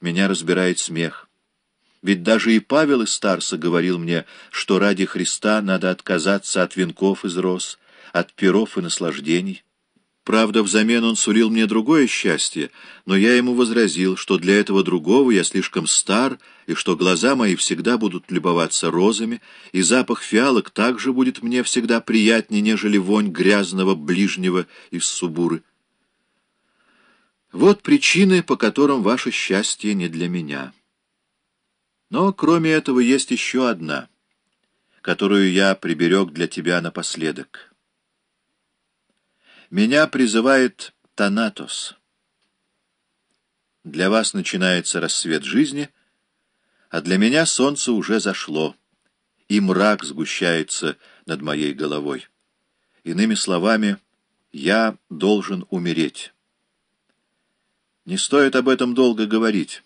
меня разбирает смех. Ведь даже и Павел из Старса говорил мне, что ради Христа надо отказаться от венков из роз, от перов и наслаждений. Правда, взамен он сулил мне другое счастье, но я ему возразил, что для этого другого я слишком стар, и что глаза мои всегда будут любоваться розами, и запах фиалок также будет мне всегда приятнее, нежели вонь грязного ближнего из субуры. Вот причины, по которым ваше счастье не для меня. Но кроме этого есть еще одна, которую я приберег для тебя напоследок». Меня призывает Танатос. Для вас начинается рассвет жизни, а для меня солнце уже зашло, и мрак сгущается над моей головой. Иными словами, я должен умереть. Не стоит об этом долго говорить.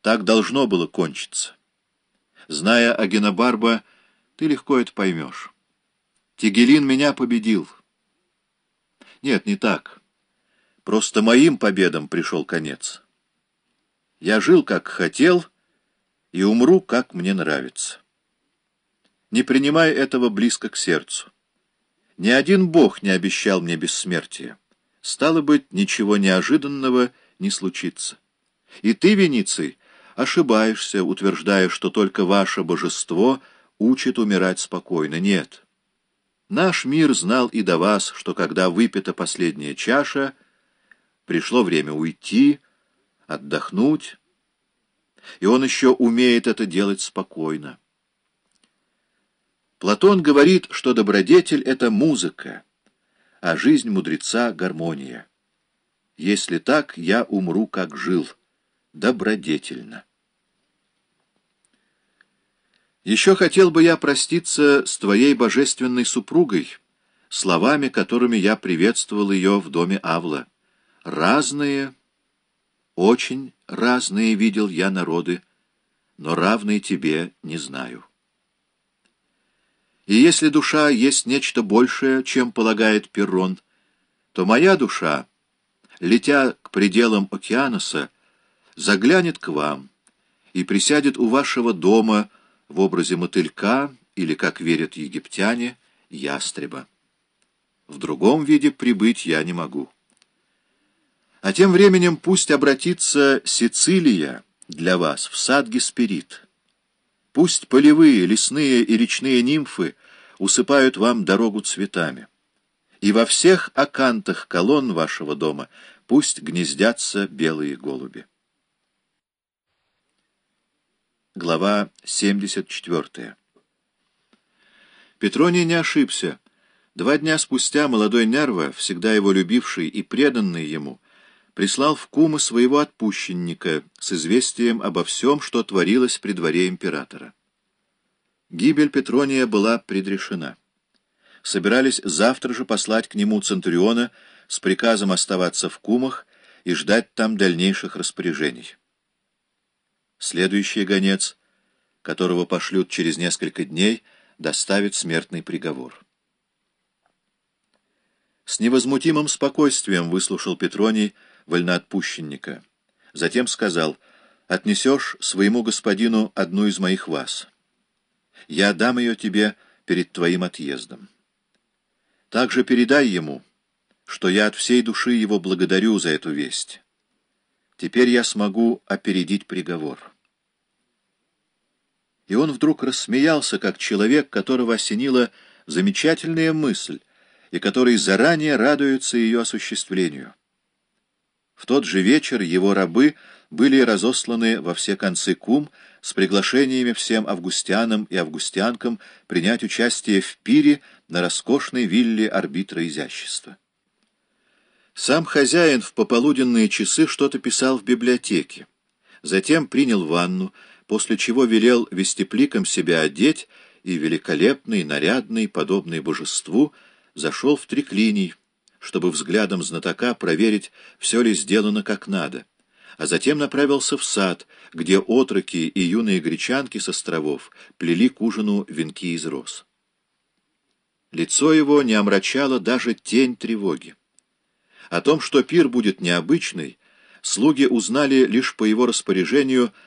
Так должно было кончиться. Зная Агенобарба, ты легко это поймешь. Тигелин меня победил. Нет, не так. Просто моим победам пришел конец. Я жил, как хотел, и умру, как мне нравится. Не принимай этого близко к сердцу. Ни один бог не обещал мне бессмертия. Стало быть, ничего неожиданного не случится. И ты, Вениций, ошибаешься, утверждая, что только ваше божество учит умирать спокойно. Нет. Наш мир знал и до вас, что когда выпита последняя чаша, пришло время уйти, отдохнуть, и он еще умеет это делать спокойно. Платон говорит, что добродетель — это музыка, а жизнь мудреца — гармония. Если так, я умру, как жил, добродетельно. Еще хотел бы я проститься с твоей божественной супругой, словами, которыми я приветствовал ее в доме Авла. Разные, очень разные видел я народы, но равные тебе не знаю. И если душа есть нечто большее, чем полагает Перрон, то моя душа, летя к пределам океаноса, заглянет к вам и присядет у вашего дома, в образе мотылька или, как верят египтяне, ястреба. В другом виде прибыть я не могу. А тем временем пусть обратится Сицилия для вас в сад Гесперид. Пусть полевые, лесные и речные нимфы усыпают вам дорогу цветами. И во всех акантах колонн вашего дома пусть гнездятся белые голуби. Глава 74. Петроний не ошибся. Два дня спустя молодой Нерва, всегда его любивший и преданный ему, прислал в кумы своего отпущенника с известием обо всем, что творилось при дворе императора. Гибель Петрония была предрешена. Собирались завтра же послать к нему Центуриона с приказом оставаться в кумах и ждать там дальнейших распоряжений. Следующий гонец, которого пошлют через несколько дней, доставит смертный приговор. С невозмутимым спокойствием выслушал Петроний вольноотпущенника. Затем сказал, «Отнесешь своему господину одну из моих вас. Я дам ее тебе перед твоим отъездом. Также передай ему, что я от всей души его благодарю за эту весть». Теперь я смогу опередить приговор. И он вдруг рассмеялся, как человек, которого осенила замечательная мысль, и который заранее радуется ее осуществлению. В тот же вечер его рабы были разосланы во все концы кум с приглашениями всем августянам и августянкам принять участие в пире на роскошной вилле арбитра изящества. Сам хозяин в пополуденные часы что-то писал в библиотеке. Затем принял ванну, после чего велел вестепликом себя одеть и великолепный, нарядный, подобный божеству, зашел в триклиний, чтобы взглядом знатока проверить, все ли сделано как надо, а затем направился в сад, где отроки и юные гречанки с островов плели к ужину венки из роз. Лицо его не омрачало даже тень тревоги. О том, что пир будет необычный, слуги узнали лишь по его распоряжению